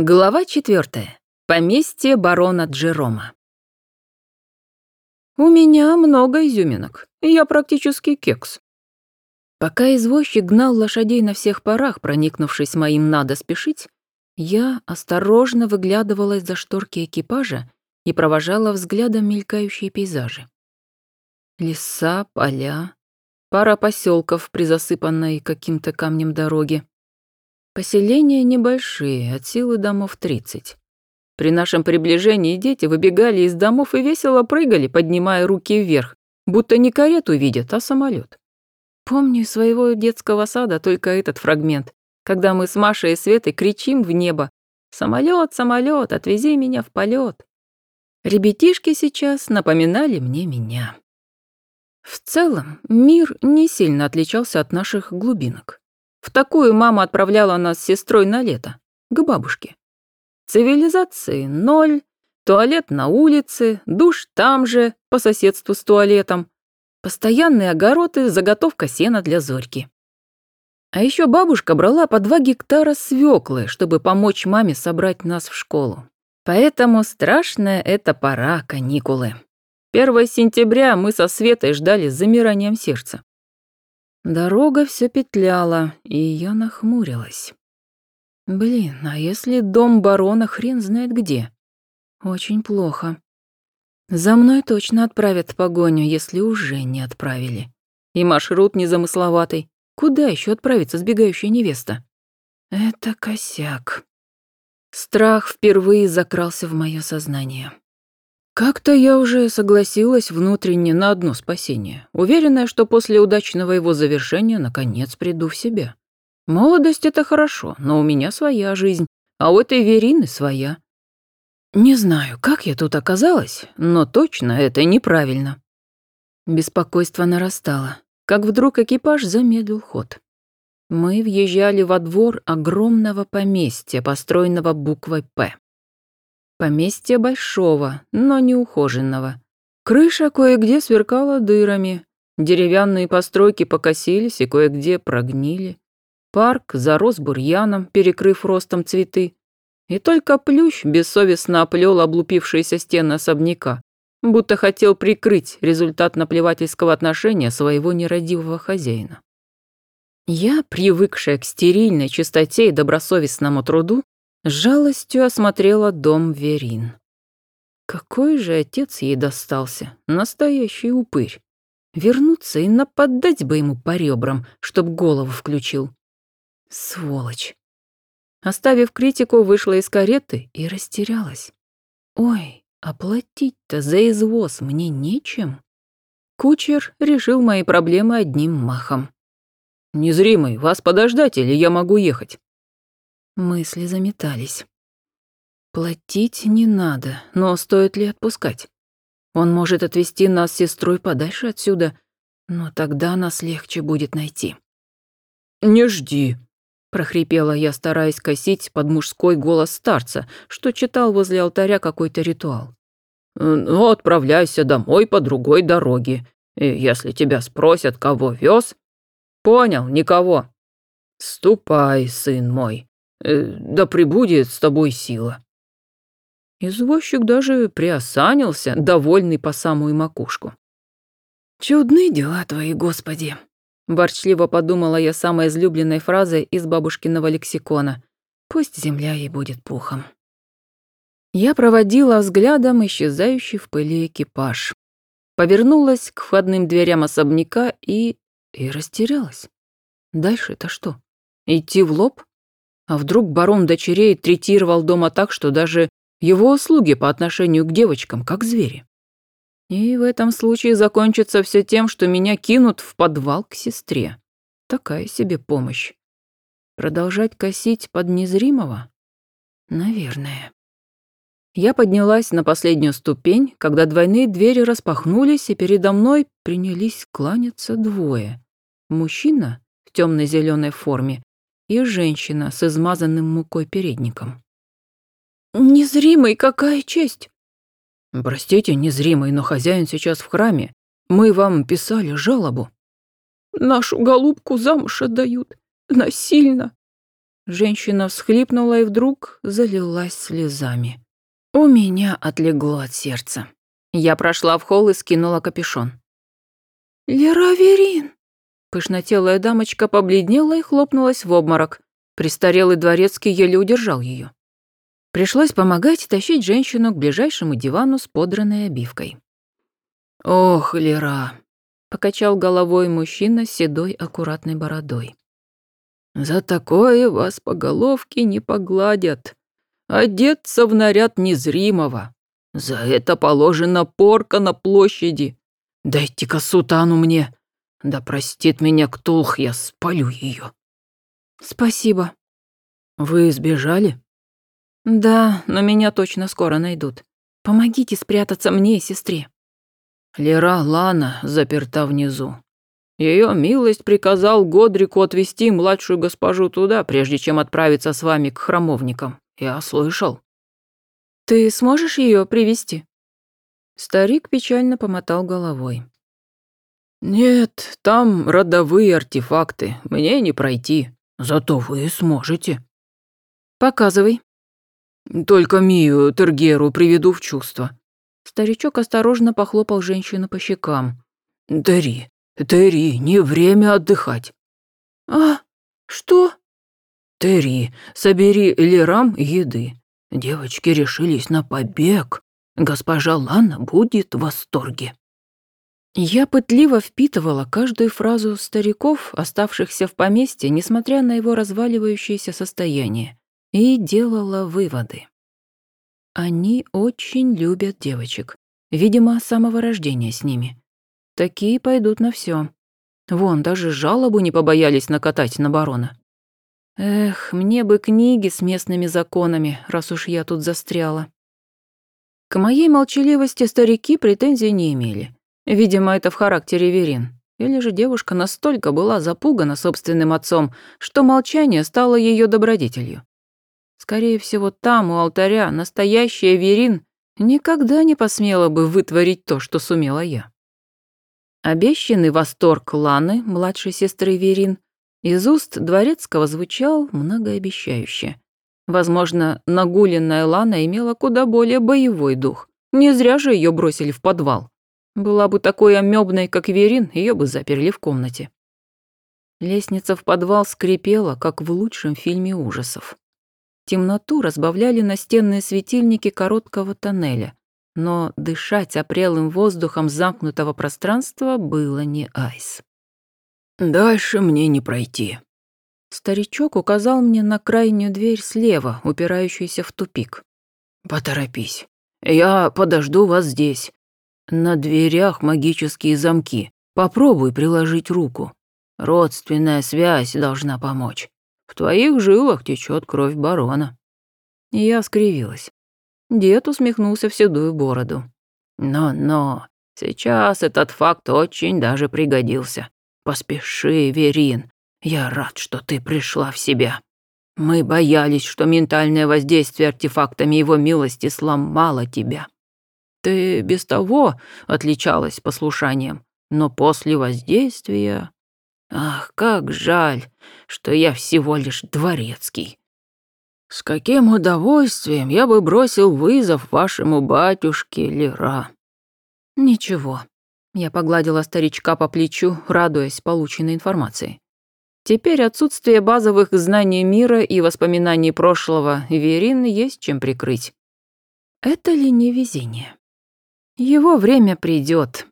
Глава четвертая. Поместье барона Джерома. У меня много изюминок. Я практически кекс. Пока извозчик гнал лошадей на всех парах, проникнувшись моим «надо спешить», я осторожно выглядывала из-за шторки экипажа и провожала взглядом мелькающие пейзажи. Леса, поля, пара поселков при засыпанной каким-то камнем дороге. Поселения небольшие, от силы домов 30. При нашем приближении дети выбегали из домов и весело прыгали, поднимая руки вверх, будто не карету видят, а самолет. Помню из своего детского сада только этот фрагмент, когда мы с Машей и Светой кричим в небо «Самолет, самолет, отвези меня в полет». Ребятишки сейчас напоминали мне меня. В целом, мир не сильно отличался от наших глубинок. В такую мама отправляла нас с сестрой на лето, к бабушке. Цивилизации ноль, туалет на улице, душ там же, по соседству с туалетом, постоянные огороды, заготовка сена для зорьки. А еще бабушка брала по два гектара свеклы, чтобы помочь маме собрать нас в школу. Поэтому страшная эта пора каникулы. 1 сентября мы со Светой ждали с замиранием сердца. Дорога все петляла, и я нахмурилась. Блин, а если дом барона хрен знает где? Очень плохо. За мной точно отправят погоню, если уже не отправили. И маршрут незамысловатый. Куда еще отправится сбегающая невеста? Это косяк. Страх впервые закрался в мое сознание. Как-то я уже согласилась внутренне на одно спасение, уверенная, что после удачного его завершения наконец приду в себя. Молодость — это хорошо, но у меня своя жизнь, а у этой Верины своя. Не знаю, как я тут оказалась, но точно это неправильно. Беспокойство нарастало, как вдруг экипаж замедлил ход. Мы въезжали во двор огромного поместья, построенного буквой «П». Поместье большого, но неухоженного. Крыша кое-где сверкала дырами, деревянные постройки покосились и кое-где прогнили. Парк зарос бурьяном, перекрыв ростом цветы. И только плющ бессовестно оплел облупившиеся стены особняка, будто хотел прикрыть результат наплевательского отношения своего нерадивого хозяина. Я, привыкшая к стерильной чистоте и добросовестному труду, с жалостью осмотрела дом Верин. Какой же отец ей достался, настоящий упырь. Вернуться и нападать бы ему по ребрам, чтоб голову включил. Сволочь. Оставив критику, вышла из кареты и растерялась. Ой, оплатить-то за извоз мне нечем. Кучер решил мои проблемы одним махом. «Незримый, вас подождать или я могу ехать?» Мысли заметались. Платить не надо, но стоит ли отпускать? Он может отвезти нас с сестрой подальше отсюда, но тогда нас легче будет найти. «Не жди», — прохрипела я, стараясь косить под мужской голос старца, что читал возле алтаря какой-то ритуал. «Ну, отправляйся домой по другой дороге. И если тебя спросят, кого вез, понял, никого. Ступай, сын мой, да прибудет с тобой сила». Извозчик даже приосанился, довольный по самую макушку. «Чудны дела твои, Господи!» Ворчливо подумала я самой излюбленной фразой из бабушкиного лексикона. «Пусть земля ей будет пухом». Я проводила взглядом исчезающий в пыли экипаж. Повернулась к входным дверям особняка и... и растерялась. Дальше-то что? Идти в лоб? А вдруг барон дочерей третировал дома так, что даже его услуги по отношению к девочкам как звери? И в этом случае закончится все тем, что меня кинут в подвал к сестре. Такая себе помощь. Продолжать косить под незримого? Наверное. Я поднялась на последнюю ступень, когда двойные двери распахнулись, и передо мной принялись кланяться двое. Мужчина в темно зеленой форме и женщина с измазанным мукой передником. «Незримый, какая честь!» «Простите, незримый, но хозяин сейчас в храме. Мы вам писали жалобу». «Нашу голубку замуж отдают. Насильно». Женщина всхлипнула и вдруг залилась слезами. У меня отлегло от сердца. Я прошла в холл и скинула капюшон. «Лера Верин!» Пышнотелая дамочка побледнела и хлопнулась в обморок. Престарелый дворецкий еле удержал ее. Пришлось помогать тащить женщину к ближайшему дивану с подранной обивкой. «Ох, Лера!» — покачал головой мужчина с седой аккуратной бородой. «За такое вас по головке не погладят. Одеться в наряд незримого. За это положена порка на площади. Дайте-ка сутану мне. Да простит меня Ктулх, я спалю ее. «Спасибо». «Вы сбежали?» «Да, но меня точно скоро найдут. Помогите спрятаться мне и сестре». Лера Лана заперта внизу. Ее милость приказал Годрику отвезти младшую госпожу туда, прежде чем отправиться с вами к храмовникам. Я слышал. Ты сможешь ее привести? Старик печально помотал головой. Нет, там родовые артефакты, мне не пройти. Зато вы сможете. Показывай. Только Мию Тергеру приведу в чувство. Старичок осторожно похлопал женщину по щекам. Дари, Терри, не время отдыхать. А, что? Терри, собери Лерам еды. Девочки решились на побег. Госпожа Лана будет в восторге. Я пытливо впитывала каждую фразу стариков, оставшихся в поместье, несмотря на его разваливающееся состояние, и делала выводы. Они очень любят девочек. Видимо, с самого рождения с ними. Такие пойдут на все. Вон, даже жалобу не побоялись накатать на барона. Эх, мне бы книги с местными законами, раз уж я тут застряла. К моей молчаливости старики претензий не имели. Видимо, это в характере Верин. Или же девушка настолько была запугана собственным отцом, что молчание стало ее добродетелью. Скорее всего, там, у алтаря, настоящая Верин никогда не посмела бы вытворить то, что сумела я. Обещанный восторг Ланы, младшей сестры Верин, из уст дворецкого звучал многообещающе. Возможно, нагуленная Лана имела куда более боевой дух. Не зря же ее бросили в подвал. Была бы такой амебной, как Верин, ее бы заперли в комнате. Лестница в подвал скрипела, как в лучшем фильме ужасов. Темноту разбавляли настенные светильники короткого тоннеля, но дышать опрелым воздухом замкнутого пространства было не айс. «Дальше мне не пройти». Старичок указал мне на крайнюю дверь слева, упирающуюся в тупик. «Поторопись. Я подожду вас здесь. На дверях магические замки. Попробуй приложить руку. Родственная связь должна помочь. В твоих жилах течет кровь барона». Я скривилась. Дед усмехнулся в седую бороду. «Но-но, сейчас этот факт очень даже пригодился. Поспеши, Верин. Я рад, что ты пришла в себя. Мы боялись, что ментальное воздействие артефактами его милости сломало тебя. Ты без того отличалась послушанием, но после воздействия... Ах, как жаль, что я всего лишь дворецкий. С каким удовольствием я бы бросил вызов вашему батюшке Лера. Ничего. Я погладила старичка по плечу, радуясь полученной информации. Теперь отсутствие базовых знаний мира и воспоминаний прошлого Верин есть чем прикрыть. Это ли не везение? Его время придет.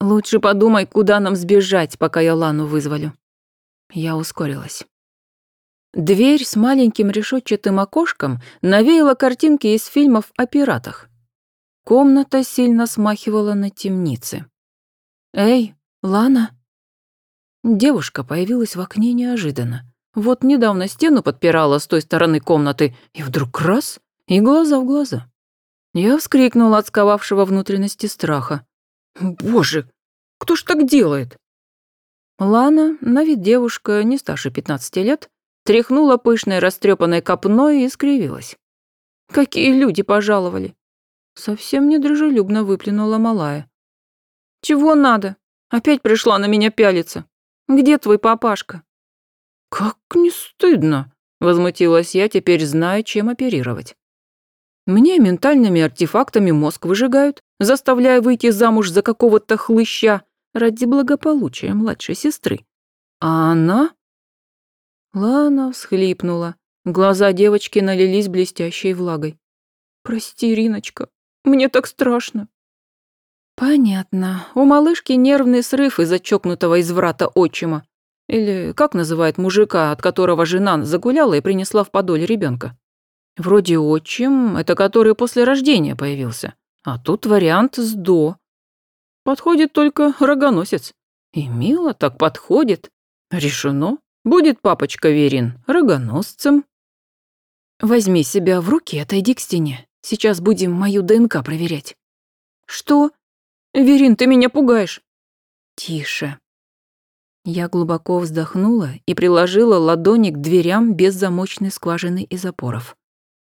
Лучше подумай, куда нам сбежать, пока я Лану вызволю. Я ускорилась. Дверь с маленьким решетчатым окошком навеяла картинки из фильмов о пиратах. Комната сильно смахивала на темницы. «Эй, Лана!» Девушка появилась в окне неожиданно. Вот недавно стену подпирала с той стороны комнаты, и вдруг раз — и глаза в глаза. Я вскрикнула от сковавшего внутренности страха. «Боже, кто ж так делает?» Лана, на вид девушка не старше 15 лет, тряхнула пышной растрепанной копной и скривилась. «Какие люди пожаловали!» Совсем недружелюбно выплюнула малая. «Чего надо? Опять пришла на меня пялиться. Где твой папашка?» «Как не стыдно!» Возмутилась я, теперь знаю, чем оперировать. Мне ментальными артефактами мозг выжигают, заставляя выйти замуж за какого-то хлыща ради благополучия младшей сестры. А она... Лана всхлипнула. Глаза девочки налились блестящей влагой. «Прости, Риночка, мне так страшно». «Понятно. У малышки нервный срыв из-за чокнутого изврата отчима. Или как называют мужика, от которого жена загуляла и принесла в подоле ребенка? Вроде отчим, это который после рождения появился. А тут вариант с «до». Подходит только рогоносец. И мило так подходит. Решено. Будет папочка Верин рогоносцем. Возьми себя в руки, отойди к стене. Сейчас будем мою ДНК проверять. Что? Верин, ты меня пугаешь. Тише. Я глубоко вздохнула и приложила ладони к дверям без замочной скважины и запоров.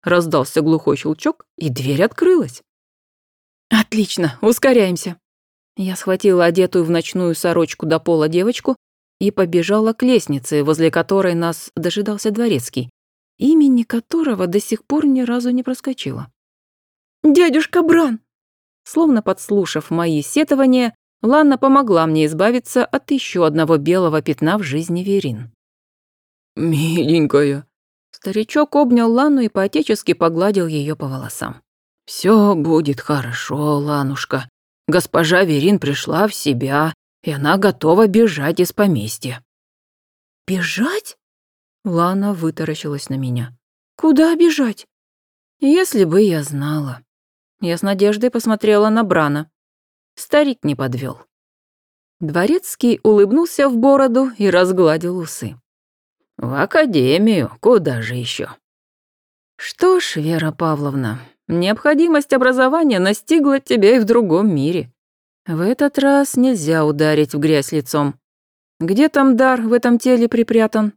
Раздался глухой щелчок, и дверь открылась. «Отлично, ускоряемся!» Я схватила одетую в ночную сорочку до пола девочку и побежала к лестнице, возле которой нас дожидался дворецкий, имени которого до сих пор ни разу не проскочила. «Дядюшка Бран!» Словно подслушав мои сетования, Ланна помогла мне избавиться от еще одного белого пятна в жизни Верин. «Миленькая». Старичок обнял Ланну и поотечески погладил ее по волосам. «Все будет хорошо, Ланушка. Госпожа Верин пришла в себя, и она готова бежать из поместья». «Бежать?» Лана вытаращилась на меня. «Куда бежать?» «Если бы я знала». Я с надеждой посмотрела на Брана. Старик не подвел. Дворецкий улыбнулся в бороду и разгладил усы. «В академию, куда же еще? «Что ж, Вера Павловна, необходимость образования настигла тебя и в другом мире. В этот раз нельзя ударить в грязь лицом. Где там дар в этом теле припрятан?»